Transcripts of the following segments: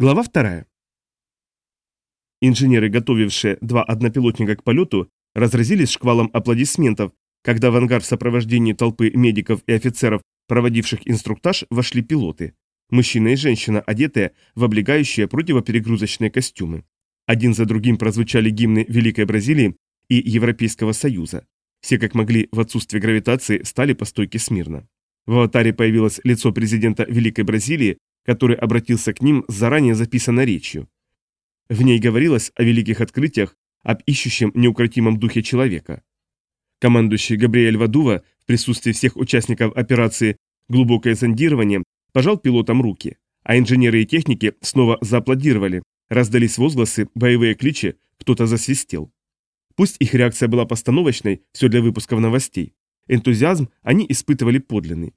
Глава вторая. Инженеры, готовившие два однопилотника к полету, разразились шквалом аплодисментов, когда в ангар в сопровождении толпы медиков и офицеров, проводивших инструктаж, вошли пилоты. Мужчина и женщина, одетые в облегающие противоперегрузочные костюмы. Один за другим прозвучали гимны Великой Бразилии и Европейского Союза. Все как могли в отсутствие гравитации стали по стойке смирно. В аватаре появилось лицо президента Великой Бразилии, который обратился к ним с заранее записанной речью. В ней говорилось о великих открытиях, об ищущем неукротимом духе человека. Командующий Габриэль Вадува в присутствии всех участников операции «Глубокое зондирование» пожал пилотам руки, а инженеры и техники снова зааплодировали, раздались возгласы, боевые кличи, кто-то засвистел. Пусть их реакция была постановочной, все для выпусков новостей, энтузиазм они испытывали подлинный.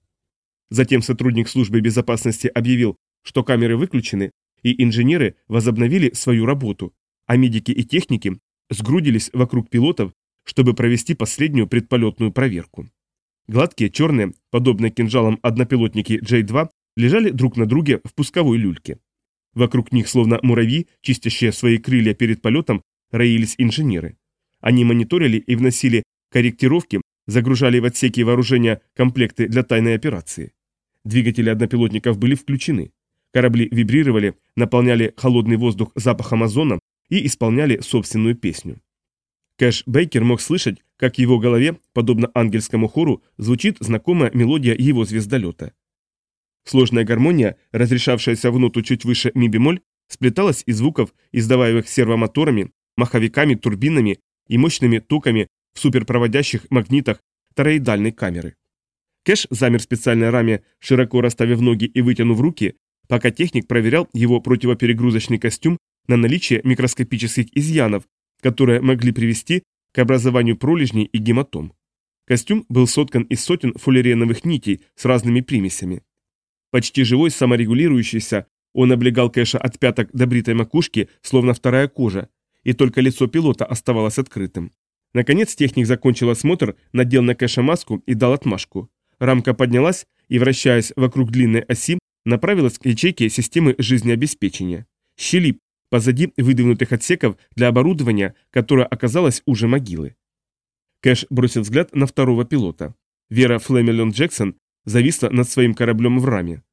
Затем сотрудник службы безопасности объявил, что камеры выключены, и инженеры возобновили свою работу, а медики и техники сгрудились вокруг пилотов, чтобы провести последнюю предполетную проверку. Гладкие, черные, подобные кинжалам однопилотники J-2, лежали друг на друге в пусковой люльке. Вокруг них, словно муравьи, чистящие свои крылья перед полетом, роились инженеры. Они мониторили и вносили корректировки, загружали в отсеки вооружения комплекты для тайной операции. Двигатели однопилотников были включены. Корабли вибрировали, наполняли холодный воздух запахом озона и исполняли собственную песню. Кэш Бейкер мог слышать, как в его голове, подобно ангельскому хору, звучит знакомая мелодия его звездолета. Сложная гармония, разрешавшаяся в ноту чуть выше ми-бемоль, сплеталась из звуков, издаваемых сервомоторами, маховиками, турбинами и мощными токами в суперпроводящих магнитах тороидальной камеры. Кэш замер в специальной раме, широко расставив ноги и вытянув руки, пока техник проверял его противоперегрузочный костюм на наличие микроскопических изъянов, которые могли привести к образованию пролежней и гематом. Костюм был соткан из сотен фуллереновых нитей с разными примесями. Почти живой, саморегулирующийся, он облегал Кэша от пяток до бритой макушки, словно вторая кожа, и только лицо пилота оставалось открытым. Наконец техник закончил осмотр, надел на Кэша маску и дал отмашку. Рамка поднялась и, вращаясь вокруг длинной оси, направилась к ячейке системы жизнеобеспечения. Щели позади выдвинутых отсеков для оборудования, которое оказалось уже могилы. Кэш бросил взгляд на второго пилота. Вера Флемелон Джексон зависла над своим кораблем в раме.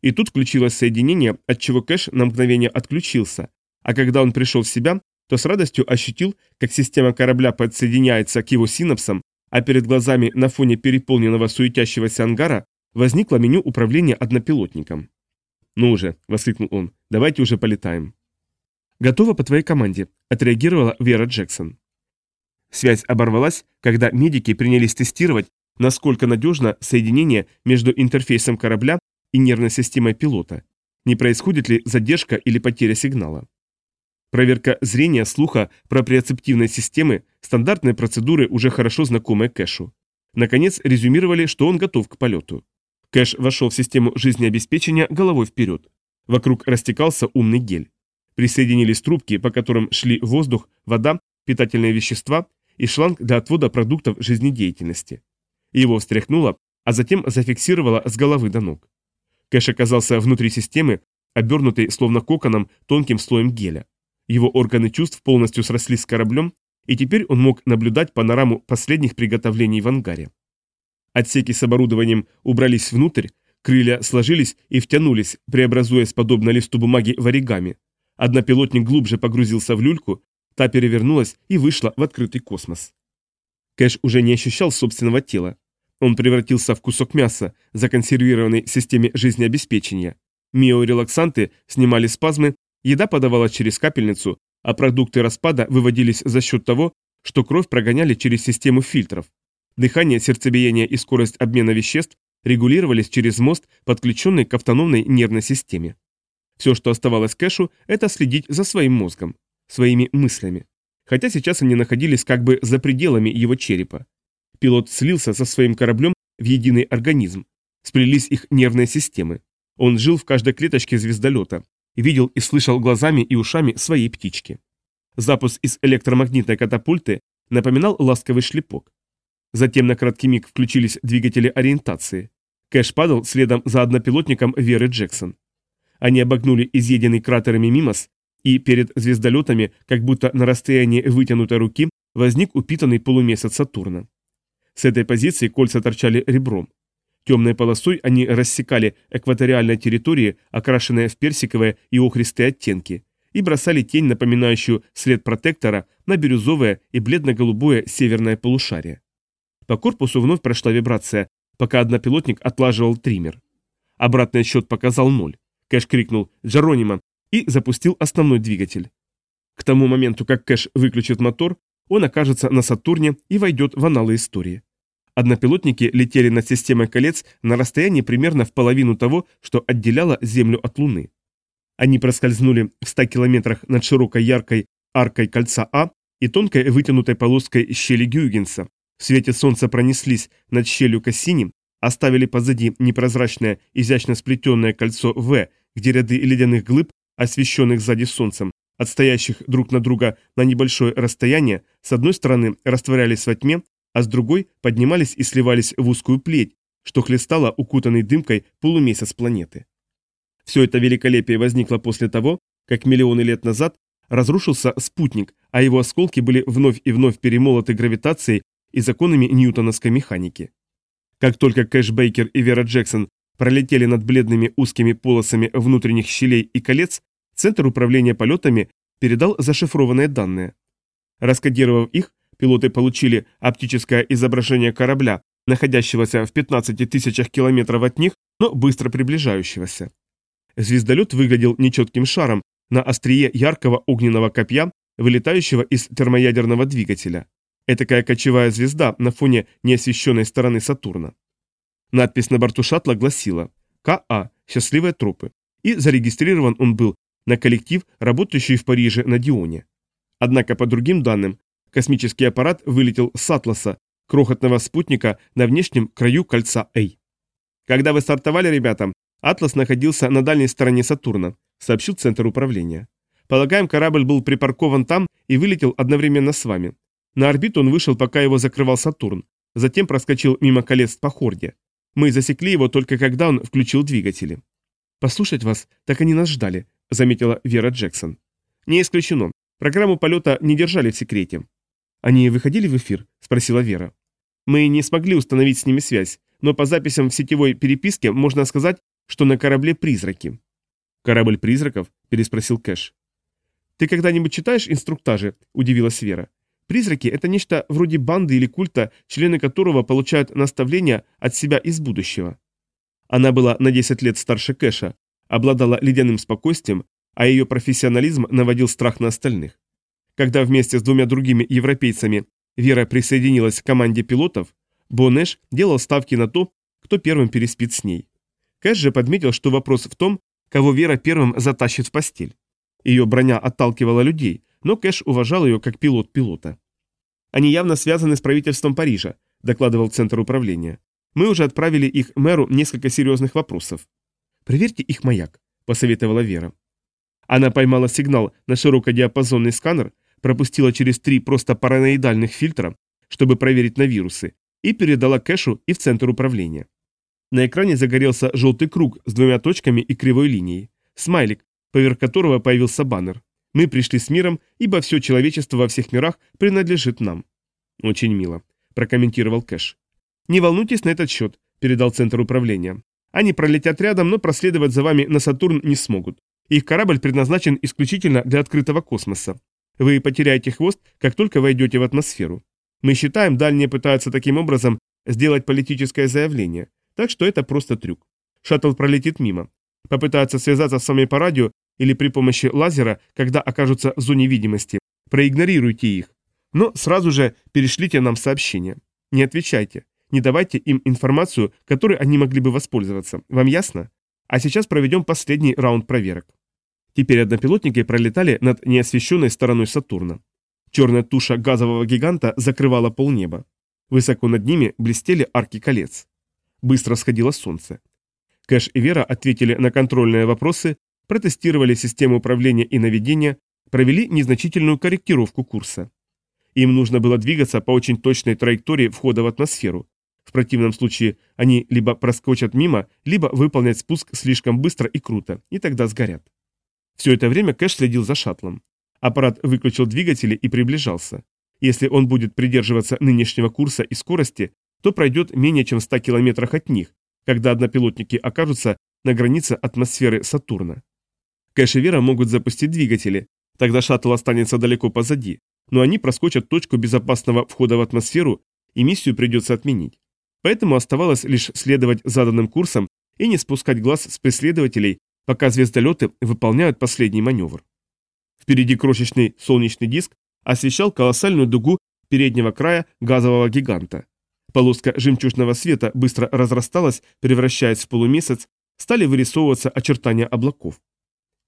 И тут включилось соединение, от чего Кэш на мгновение отключился, а когда он пришел в себя, то с радостью ощутил, как система корабля подсоединяется к его синапсам а перед глазами на фоне переполненного суетящегося ангара возникло меню управления однопилотником. «Ну уже!» – воскликнул он. «Давайте уже полетаем». «Готово по твоей команде», – отреагировала Вера Джексон. Связь оборвалась, когда медики принялись тестировать, насколько надежно соединение между интерфейсом корабля и нервной системой пилота. Не происходит ли задержка или потеря сигнала? Проверка зрения, слуха, проприоцептивной системы, стандартные процедуры, уже хорошо знакомые Кэшу. Наконец, резюмировали, что он готов к полету. Кэш вошел в систему жизнеобеспечения головой вперед. Вокруг растекался умный гель. Присоединились трубки, по которым шли воздух, вода, питательные вещества и шланг для отвода продуктов жизнедеятельности. Его встряхнуло, а затем зафиксировало с головы до ног. Кэш оказался внутри системы, обернутый словно коконом тонким слоем геля. Его органы чувств полностью срослись с кораблем, и теперь он мог наблюдать панораму последних приготовлений в ангаре. Отсеки с оборудованием убрались внутрь, крылья сложились и втянулись, преобразуясь подобно листу бумаги в оригами. Однопилотник глубже погрузился в люльку, та перевернулась и вышла в открытый космос. Кэш уже не ощущал собственного тела. Он превратился в кусок мяса, законсервированный в системе жизнеобеспечения. Миорелаксанты снимали спазмы Еда подавалась через капельницу, а продукты распада выводились за счет того, что кровь прогоняли через систему фильтров. Дыхание, сердцебиение и скорость обмена веществ регулировались через мост, подключенный к автономной нервной системе. Все, что оставалось Кэшу, это следить за своим мозгом, своими мыслями. Хотя сейчас они находились как бы за пределами его черепа. Пилот слился со своим кораблем в единый организм. Сплелись их нервные системы. Он жил в каждой клеточке звездолета, видел и слышал глазами и ушами своей птички. Запуск из электромагнитной катапульты напоминал ласковый шлепок. Затем на краткий миг включились двигатели ориентации. Кэш падал следом за однопилотником Веры Джексон. Они обогнули изъеденный кратерами Мимос, и перед звездолетами, как будто на расстоянии вытянутой руки, возник упитанный полумесяц Сатурна. С этой позиции кольца торчали ребром. Темной полосой они рассекали экваториальные территории, окрашенные в персиковые и охристые оттенки, и бросали тень, напоминающую след протектора, на бирюзовое и бледно-голубое северное полушарие. По корпусу вновь прошла вибрация, пока однопилотник отлаживал триммер. Обратный счет показал ноль. Кэш крикнул «Джеронима!» и запустил основной двигатель. К тому моменту, как Кэш выключит мотор, он окажется на Сатурне и войдет в аналы истории. Однопилотники летели над системой колец на расстоянии примерно в половину того, что отделяло Землю от Луны. Они проскользнули в 100 километрах над широкой яркой аркой кольца А и тонкой вытянутой полоской щели Гюйгенса. В свете солнца пронеслись над щелью Кассини, оставили позади непрозрачное, изящно сплетенное кольцо В, где ряды ледяных глыб, освещенных сзади солнцем, отстоящих друг на друга на небольшое расстояние, с одной стороны растворялись во тьме, а с другой поднимались и сливались в узкую плеть, что хлестала укутанный дымкой полумесяц планеты. Все это великолепие возникло после того, как миллионы лет назад разрушился спутник, а его осколки были вновь и вновь перемолоты гравитацией и законами ньютоновской механики. Как только Кэш Бейкер и Вера Джексон пролетели над бледными узкими полосами внутренних щелей и колец, Центр управления полетами передал зашифрованные данные. Раскодировав их, пилоты получили оптическое изображение корабля, находящегося в 15 тысячах километров от них, но быстро приближающегося. Звездолет выглядел нечетким шаром на острие яркого огненного копья, вылетающего из термоядерного двигателя. Этакая кочевая звезда на фоне неосвещенной стороны Сатурна. Надпись на борту шаттла гласила «КА. Счастливые тропы», и зарегистрирован он был на коллектив, работающий в Париже на Дионе. Однако, по другим данным, космический аппарат вылетел с Атласа, крохотного спутника на внешнем краю кольца Эй. Когда вы стартовали, ребята, Атлас находился на дальней стороне Сатурна, сообщил Центр управления. Полагаем, корабль был припаркован там и вылетел одновременно с вами. На орбиту он вышел, пока его закрывал Сатурн, затем проскочил мимо колец по хорде. Мы засекли его только когда он включил двигатели. Послушать вас, так они нас ждали, заметила Вера Джексон. Не исключено. Программу полета не держали в секрете. Они выходили в эфир? Спросила Вера. Мы не смогли установить с ними связь, но по записям в сетевой переписке можно сказать, что на корабле призраки. Корабль призраков? Переспросил Кэш. Ты когда-нибудь читаешь инструктажи? Удивилась Вера. Призраки – это нечто вроде банды или культа, члены которого получают наставления от себя из будущего. Она была на 10 лет старше Кэша, обладала ледяным спокойствием, а ее профессионализм наводил страх на остальных. Когда вместе с двумя другими европейцами Вера присоединилась к команде пилотов, Бонеш делал ставки на то, кто первым переспит с ней. Кэш же подметил, что вопрос в том, кого Вера первым затащит в постель. Ее броня отталкивала людей, но Кэш уважал ее как пилот пилота. «Они явно связаны с правительством Парижа», – докладывал Центр управления. «Мы уже отправили их мэру несколько серьезных вопросов. «Проверьте их маяк», – посоветовала Вера. Она поймала сигнал на широкодиапазонный сканер, пропустила через три просто параноидальных фильтра, чтобы проверить на вирусы, и передала кэшу и в центр управления. На экране загорелся желтый круг с двумя точками и кривой линией. Смайлик, поверх которого появился баннер. «Мы пришли с миром, ибо все человечество во всех мирах принадлежит нам». «Очень мило», – прокомментировал Кэш. «Не волнуйтесь на этот счет», – передал центр управления. Они пролетят рядом, но проследовать за вами на Сатурн не смогут. Их корабль предназначен исключительно для открытого космоса. Вы потеряете хвост, как только войдете в атмосферу. Мы считаем, дальние пытаются таким образом сделать политическое заявление. Так что это просто трюк. Шаттл пролетит мимо. Попытаются связаться с вами по радио или при помощи лазера, когда окажутся в зоне видимости. Проигнорируйте их. Но сразу же перешлите нам сообщение. Не отвечайте. Не давайте им информацию, которой они могли бы воспользоваться. Вам ясно? А сейчас проведем последний раунд проверок. Теперь однопилотники пролетали над неосвещенной стороной Сатурна. Черная туша газового гиганта закрывала полнеба. Высоко над ними блестели арки колец. Быстро сходило солнце. Кэш и Вера ответили на контрольные вопросы, протестировали систему управления и наведения, провели незначительную корректировку курса. Им нужно было двигаться по очень точной траектории входа в атмосферу, В противном случае они либо проскочат мимо, либо выполнят спуск слишком быстро и круто, и тогда сгорят. Все это время Кэш следил за шаттлом. Аппарат выключил двигатели и приближался. Если он будет придерживаться нынешнего курса и скорости, то пройдет менее чем в 100 километрах от них, когда однопилотники окажутся на границе атмосферы Сатурна. Кэш и Вера могут запустить двигатели, тогда шаттл останется далеко позади, но они проскочат точку безопасного входа в атмосферу, и миссию придется отменить. Поэтому оставалось лишь следовать заданным курсам и не спускать глаз с преследователей, пока звездолеты выполняют последний маневр. Впереди крошечный солнечный диск освещал колоссальную дугу переднего края газового гиганта. Полоска жемчужного света быстро разрасталась, превращаясь в полумесяц, стали вырисовываться очертания облаков.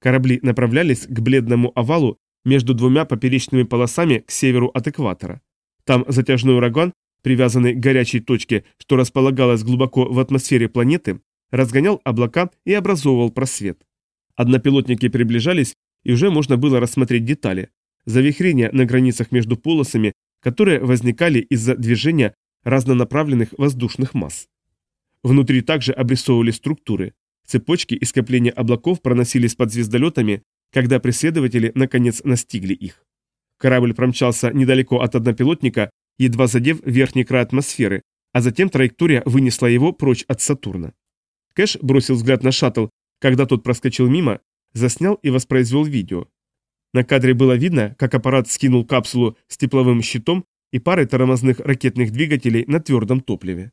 Корабли направлялись к бледному овалу между двумя поперечными полосами к северу от экватора. Там затяжной ураган привязанный к горячей точке, что располагалась глубоко в атмосфере планеты, разгонял облака и образовывал просвет. Однопилотники приближались, и уже можно было рассмотреть детали. Завихрения на границах между полосами, которые возникали из-за движения разнонаправленных воздушных масс. Внутри также обрисовывали структуры. Цепочки и скопления облаков проносились под звездолетами, когда преследователи наконец настигли их. Корабль промчался недалеко от однопилотника, едва задев верхний край атмосферы, а затем траектория вынесла его прочь от Сатурна. Кэш бросил взгляд на шаттл, когда тот проскочил мимо, заснял и воспроизвел видео. На кадре было видно, как аппарат скинул капсулу с тепловым щитом и парой тормозных ракетных двигателей на твердом топливе.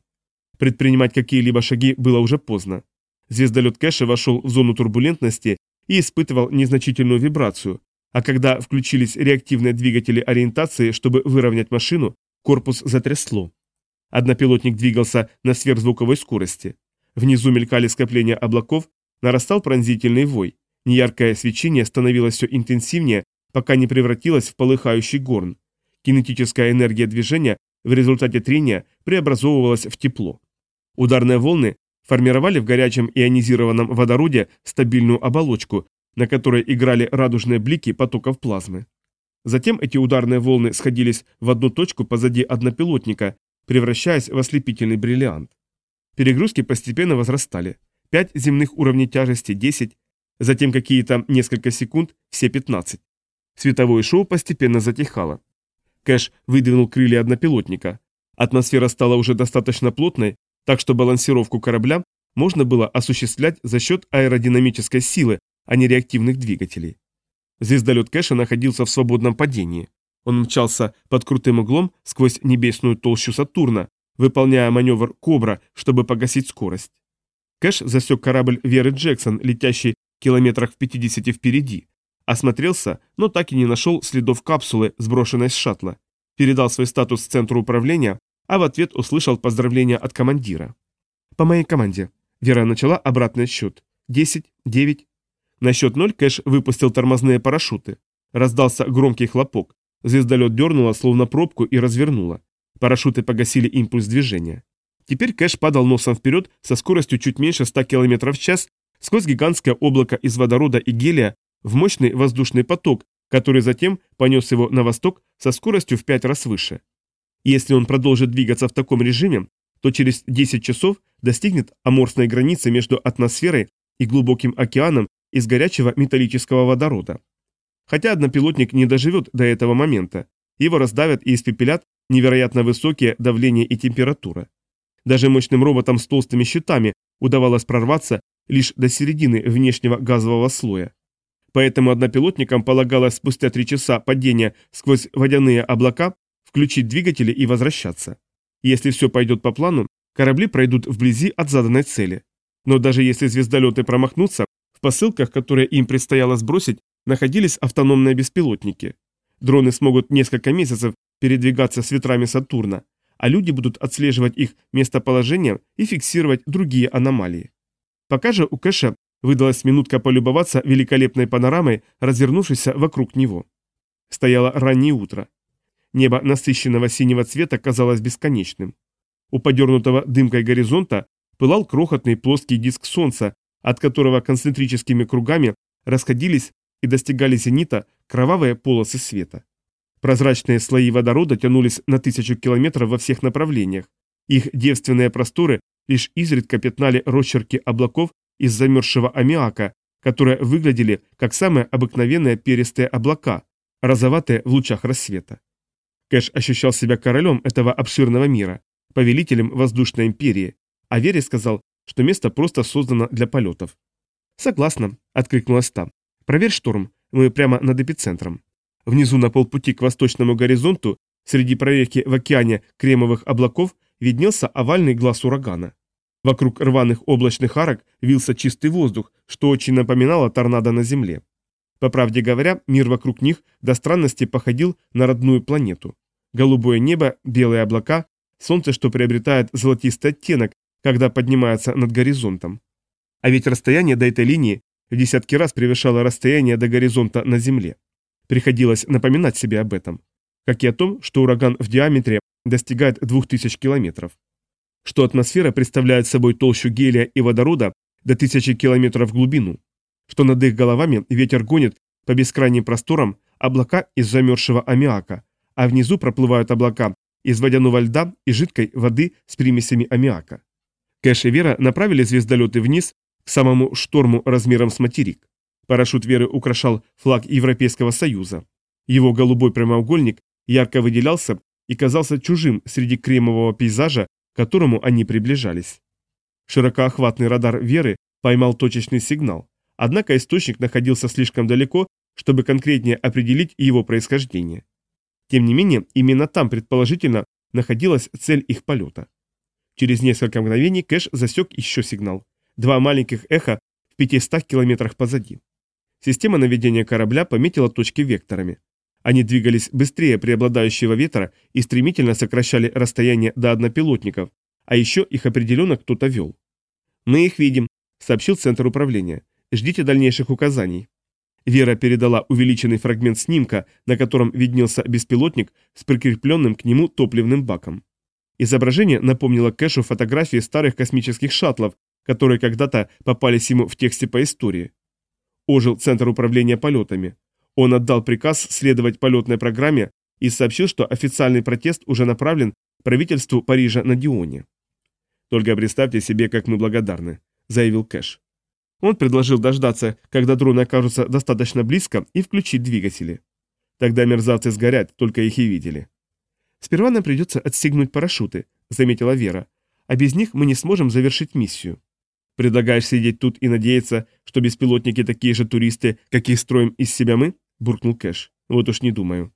Предпринимать какие-либо шаги было уже поздно. Звездолет Кэша вошел в зону турбулентности и испытывал незначительную вибрацию, а когда включились реактивные двигатели ориентации, чтобы выровнять машину, Корпус затрясло. Однопилотник двигался на сверхзвуковой скорости. Внизу мелькали скопления облаков, нарастал пронзительный вой. Неяркое свечение становилось все интенсивнее, пока не превратилось в полыхающий горн. Кинетическая энергия движения в результате трения преобразовывалась в тепло. Ударные волны формировали в горячем ионизированном водороде стабильную оболочку, на которой играли радужные блики потоков плазмы. Затем эти ударные волны сходились в одну точку позади однопилотника, превращаясь в ослепительный бриллиант. Перегрузки постепенно возрастали. 5 земных уровней тяжести, 10, затем какие-то несколько секунд, все 15. Световое шоу постепенно затихало. Кэш выдвинул крылья однопилотника. Атмосфера стала уже достаточно плотной, так что балансировку корабля можно было осуществлять за счет аэродинамической силы, а не реактивных двигателей. Звездолет Кэша находился в свободном падении. Он мчался под крутым углом сквозь небесную толщу Сатурна, выполняя маневр «Кобра», чтобы погасить скорость. Кэш засек корабль Веры Джексон, летящий километрах в 50 впереди. Осмотрелся, но так и не нашел следов капсулы, сброшенной с шаттла. Передал свой статус центру управления, а в ответ услышал поздравления от командира. «По моей команде». Вера начала обратный счет. «Десять, девять, на счет ноль Кэш выпустил тормозные парашюты. Раздался громкий хлопок. Звездолет дернуло, словно пробку, и развернуло. Парашюты погасили импульс движения. Теперь Кэш падал носом вперед со скоростью чуть меньше 100 км в час сквозь гигантское облако из водорода и гелия в мощный воздушный поток, который затем понес его на восток со скоростью в 5 раз выше. Если он продолжит двигаться в таком режиме, то через 10 часов достигнет аморфной границы между атмосферой и глубоким океаном из горячего металлического водорода. Хотя однопилотник не доживет до этого момента, его раздавят и испепелят невероятно высокие давление и температура. Даже мощным роботам с толстыми щитами удавалось прорваться лишь до середины внешнего газового слоя. Поэтому однопилотникам полагалось спустя три часа падения сквозь водяные облака включить двигатели и возвращаться. Если все пойдет по плану, корабли пройдут вблизи от заданной цели. Но даже если звездолеты промахнутся, посылках, которые им предстояло сбросить, находились автономные беспилотники. Дроны смогут несколько месяцев передвигаться с ветрами Сатурна, а люди будут отслеживать их местоположение и фиксировать другие аномалии. Пока же у Кэша выдалась минутка полюбоваться великолепной панорамой, развернувшейся вокруг него. Стояло раннее утро. Небо насыщенного синего цвета казалось бесконечным. У подернутого дымкой горизонта пылал крохотный плоский диск солнца, от которого концентрическими кругами расходились и достигали зенита кровавые полосы света. Прозрачные слои водорода тянулись на тысячу километров во всех направлениях, Их девственные просторы лишь изредка пятнали росчерки облаков из замерзшего аммиака, которые выглядели как самые обыкновенные перистые облака, розоватые в лучах рассвета. Кэш ощущал себя королем этого обширного мира, повелителем воздушной империи, а Вере сказал, что место просто создано для полетов. «Согласна», — откликнулась та. «Проверь шторм, мы прямо над эпицентром». Внизу на полпути к восточному горизонту, среди проверки в океане кремовых облаков, виднелся овальный глаз урагана. Вокруг рваных облачных арок вился чистый воздух, что очень напоминало торнадо на Земле. По правде говоря, мир вокруг них до странности походил на родную планету. Голубое небо, белые облака, солнце, что приобретает золотистый оттенок, когда поднимается над горизонтом. А ведь расстояние до этой линии в десятки раз превышало расстояние до горизонта на Земле. Приходилось напоминать себе об этом. Как и о том, что ураган в диаметре достигает 2000 километров. Что атмосфера представляет собой толщу гелия и водорода до 1000 километров в глубину. Что над их головами ветер гонит по бескрайним просторам облака из замерзшего аммиака, а внизу проплывают облака из водяного льда и жидкой воды с примесями аммиака. Кэш и Вера направили звездолеты вниз к самому шторму размером с материк. Парашют Веры украшал флаг Европейского Союза. Его голубой прямоугольник ярко выделялся и казался чужим среди кремового пейзажа, к которому они приближались. Широкоохватный радар Веры поймал точечный сигнал, однако источник находился слишком далеко, чтобы конкретнее определить его происхождение. Тем не менее, именно там, предположительно, находилась цель их полета. Через несколько мгновений Кэш засек еще сигнал. Два маленьких эха в 500 километрах позади. Система наведения корабля пометила точки векторами. Они двигались быстрее преобладающего ветра и стремительно сокращали расстояние до однопилотников, а еще их определенно кто-то вел. «Мы их видим», — сообщил Центр управления. «Ждите дальнейших указаний». Вера передала увеличенный фрагмент снимка, на котором виднелся беспилотник с прикрепленным к нему топливным баком. Изображение напомнило Кэшу фотографии старых космических шаттлов, которые когда-то попались ему в тексте по истории. Ожил Центр управления полетами. Он отдал приказ следовать полетной программе и сообщил, что официальный протест уже направлен правительству Парижа на Дионе. «Только представьте себе, как мы благодарны», — заявил Кэш. Он предложил дождаться, когда дроны окажутся достаточно близко, и включить двигатели. Тогда мерзавцы сгорят, только их и видели. «Сперва нам придется отстегнуть парашюты», — заметила Вера. «А без них мы не сможем завершить миссию». «Предлагаешь сидеть тут и надеяться, что беспилотники такие же туристы, каких строим из себя мы?» — буркнул Кэш. «Вот уж не думаю».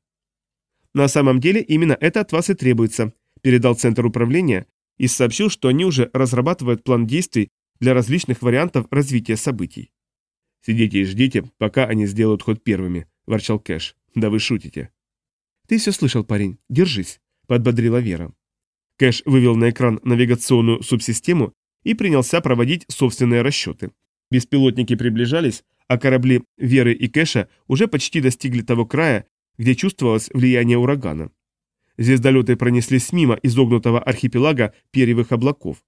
«На самом деле именно это от вас и требуется», — передал Центр управления и сообщил, что они уже разрабатывают план действий для различных вариантов развития событий. «Сидите и ждите, пока они сделают ход первыми», – ворчал Кэш. «Да вы шутите». «Ты все слышал, парень. Держись», – подбодрила Вера. Кэш вывел на экран навигационную субсистему и принялся проводить собственные расчеты. Беспилотники приближались, а корабли Веры и Кэша уже почти достигли того края, где чувствовалось влияние урагана. Звездолеты пронеслись мимо изогнутого архипелага перьевых облаков.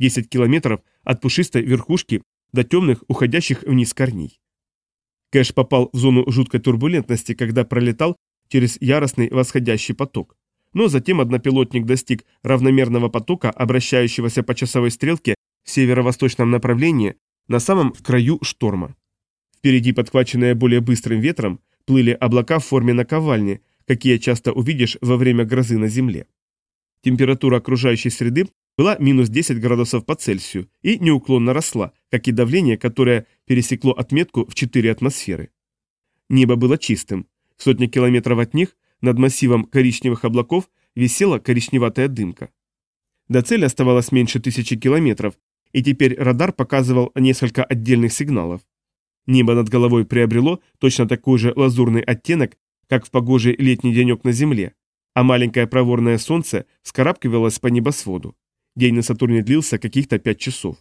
10 километров от пушистой верхушки до темных, уходящих вниз корней. Кэш попал в зону жуткой турбулентности, когда пролетал через яростный восходящий поток. Но затем однопилотник достиг равномерного потока, обращающегося по часовой стрелке в северо-восточном направлении, на самом краю шторма. Впереди, подхваченные более быстрым ветром, плыли облака в форме наковальни, какие часто увидишь во время грозы на Земле. Температура окружающей среды была минус 10 градусов по Цельсию и неуклонно росла, как и давление, которое пересекло отметку в 4 атмосферы. Небо было чистым. Сотни километров от них, над массивом коричневых облаков, висела коричневатая дымка. До цели оставалось меньше тысячи километров, и теперь радар показывал несколько отдельных сигналов. Небо над головой приобрело точно такой же лазурный оттенок, как в погожий летний денек на Земле, а маленькое проворное солнце скарабкивалось по небосводу. День на Сатурне длился каких-то пять часов.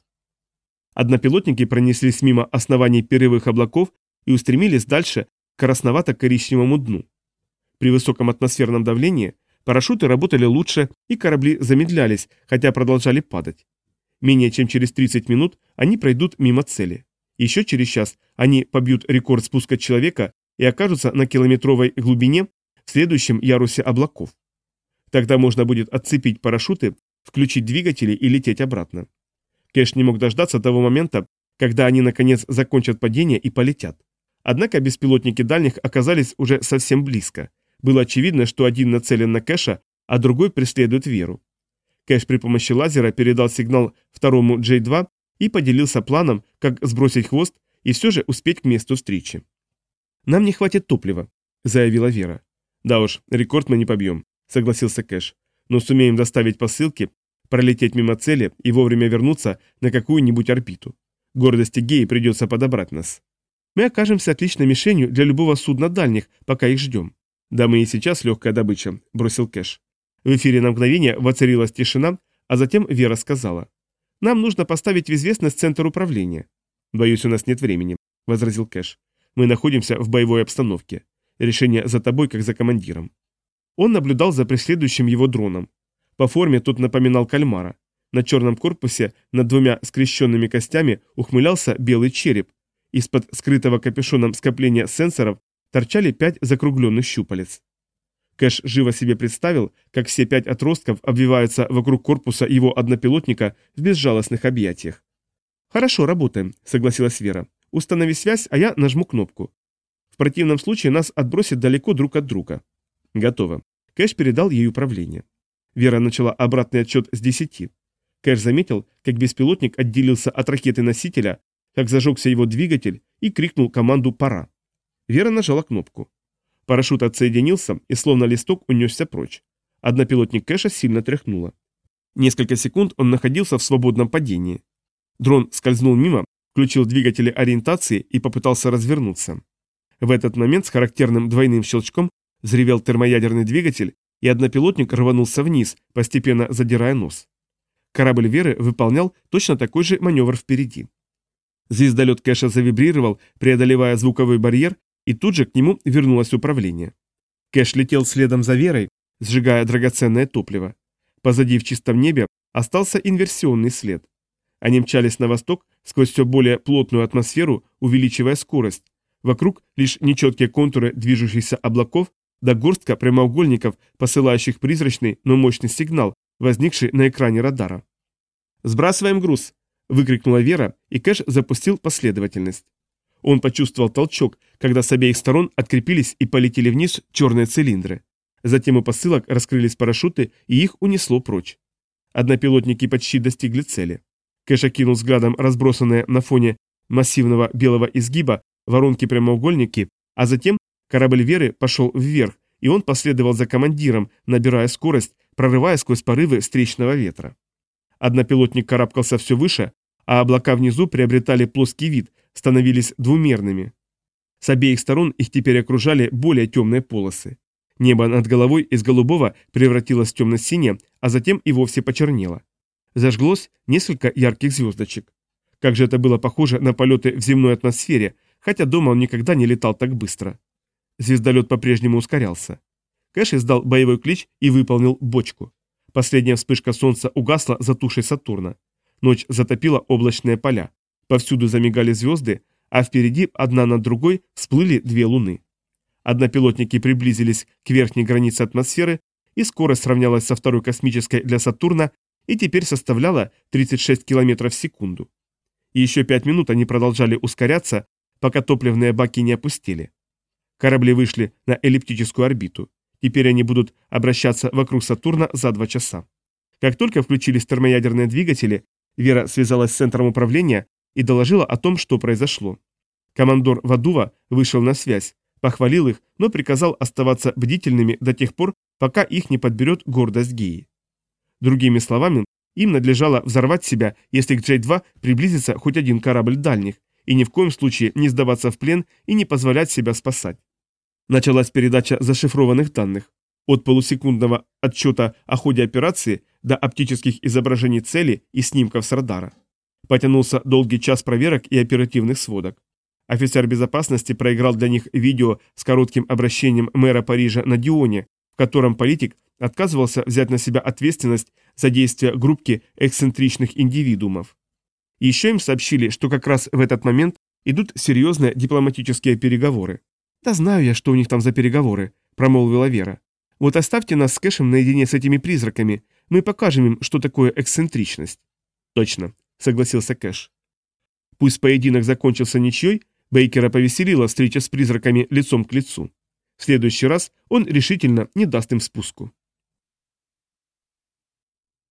Однопилотники пронеслись мимо оснований перьевых облаков и устремились дальше к красновато-коричневому дну. При высоком атмосферном давлении парашюты работали лучше и корабли замедлялись, хотя продолжали падать. Менее чем через 30 минут они пройдут мимо цели. Еще через час они побьют рекорд спуска человека и окажутся на километровой глубине в следующем ярусе облаков. Тогда можно будет отцепить парашюты включить двигатели и лететь обратно. Кэш не мог дождаться того момента, когда они наконец закончат падение и полетят. Однако беспилотники дальних оказались уже совсем близко. Было очевидно, что один нацелен на Кэша, а другой преследует Веру. Кэш при помощи лазера передал сигнал второму J2 и поделился планом, как сбросить хвост и все же успеть к месту встречи. «Нам не хватит топлива», — заявила Вера. «Да уж, рекорд мы не побьем», — согласился Кэш. «Но сумеем доставить посылки, пролететь мимо цели и вовремя вернуться на какую-нибудь орбиту. Гордости геи придется подобрать нас. Мы окажемся отличной мишенью для любого судна дальних, пока их ждем». «Да мы и сейчас легкая добыча», — бросил Кэш. В эфире на мгновение воцарилась тишина, а затем Вера сказала. «Нам нужно поставить в известность центр управления». «Боюсь, у нас нет времени», — возразил Кэш. «Мы находимся в боевой обстановке. Решение за тобой, как за командиром». Он наблюдал за преследующим его дроном. По форме тот напоминал кальмара. На черном корпусе над двумя скрещенными костями ухмылялся белый череп. Из-под скрытого капюшоном скопления сенсоров торчали пять закругленных щупалец. Кэш живо себе представил, как все пять отростков обвиваются вокруг корпуса его однопилотника в безжалостных объятиях. «Хорошо, работаем», — согласилась Вера. «Установи связь, а я нажму кнопку. В противном случае нас отбросит далеко друг от друга». «Готово». Кэш передал ей управление. Вера начала обратный отчет с десяти. Кэш заметил, как беспилотник отделился от ракеты-носителя, как зажегся его двигатель и крикнул команду «Пора». Вера нажала кнопку. Парашют отсоединился и словно листок унесся прочь. Однопилотник Кэша сильно тряхнуло. Несколько секунд он находился в свободном падении. Дрон скользнул мимо, включил двигатели ориентации и попытался развернуться. В этот момент с характерным двойным щелчком взревел термоядерный двигатель, и однопилотник рванулся вниз, постепенно задирая нос. Корабль Веры выполнял точно такой же маневр впереди. Звездолет Кэша завибрировал, преодолевая звуковой барьер и тут же к нему вернулось управление. Кэш летел следом за Верой, сжигая драгоценное топливо. Позади в чистом небе остался инверсионный след. Они мчались на восток сквозь все более плотную атмосферу, увеличивая скорость. Вокруг лишь нечеткие контуры движущихся облаков да горстка прямоугольников, посылающих призрачный, но мощный сигнал, возникший на экране радара. «Сбрасываем груз!» – выкрикнула Вера, и Кэш запустил последовательность. Он почувствовал толчок, когда с обеих сторон открепились и полетели вниз черные цилиндры. Затем у посылок раскрылись парашюты, и их унесло прочь. Однопилотники почти достигли цели. Кэш окинул взглядом разбросанные на фоне массивного белого изгиба воронки-прямоугольники, а затем корабль Веры пошел вверх, и он последовал за командиром, набирая скорость, прорывая сквозь порывы встречного ветра. Однопилотник карабкался все выше, а облака внизу приобретали плоский вид, становились двумерными. С обеих сторон их теперь окружали более темные полосы. Небо над головой из голубого превратилось в темно-синее, а затем и вовсе почернело. Зажглось несколько ярких звездочек. Как же это было похоже на полеты в земной атмосфере, хотя дома он никогда не летал так быстро. Звездолет по-прежнему ускорялся. Кэш издал боевой клич и выполнил бочку. Последняя вспышка солнца угасла за тушей Сатурна. Ночь затопила облачные поля. Повсюду замигали звезды, а впереди одна над другой всплыли две луны. Однопилотники приблизились к верхней границе атмосферы, и скорость сравнялась со второй космической для Сатурна и теперь составляла 36 км в секунду. И еще пять минут они продолжали ускоряться, пока топливные баки не опустили. Корабли вышли на эллиптическую орбиту. Теперь они будут обращаться вокруг Сатурна за два часа. Как только включились термоядерные двигатели, Вера связалась с центром управления и доложила о том, что произошло. Командор Вадува вышел на связь, похвалил их, но приказал оставаться бдительными до тех пор, пока их не подберет гордость Геи. Другими словами, им надлежало взорвать себя, если к J-2 приблизится хоть один корабль дальних, и ни в коем случае не сдаваться в плен и не позволять себя спасать. Началась передача зашифрованных данных. От полусекундного отчета о ходе операции до оптических изображений цели и снимков с радара. Потянулся долгий час проверок и оперативных сводок. Офицер безопасности проиграл для них видео с коротким обращением мэра Парижа на Дионе, в котором политик отказывался взять на себя ответственность за действия группки эксцентричных индивидуумов. Еще им сообщили, что как раз в этот момент идут серьезные дипломатические переговоры. «Да знаю я, что у них там за переговоры», – промолвила Вера. «Вот оставьте нас с Кэшем наедине с этими призраками. мы покажем им, что такое эксцентричность. Точно, согласился Кэш. Пусть поединок закончился ничьей, Бейкера повеселила встреча с призраками лицом к лицу. В следующий раз он решительно не даст им спуску.